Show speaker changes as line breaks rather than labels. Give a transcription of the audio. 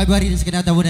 Sama gue Rini sekedar tahu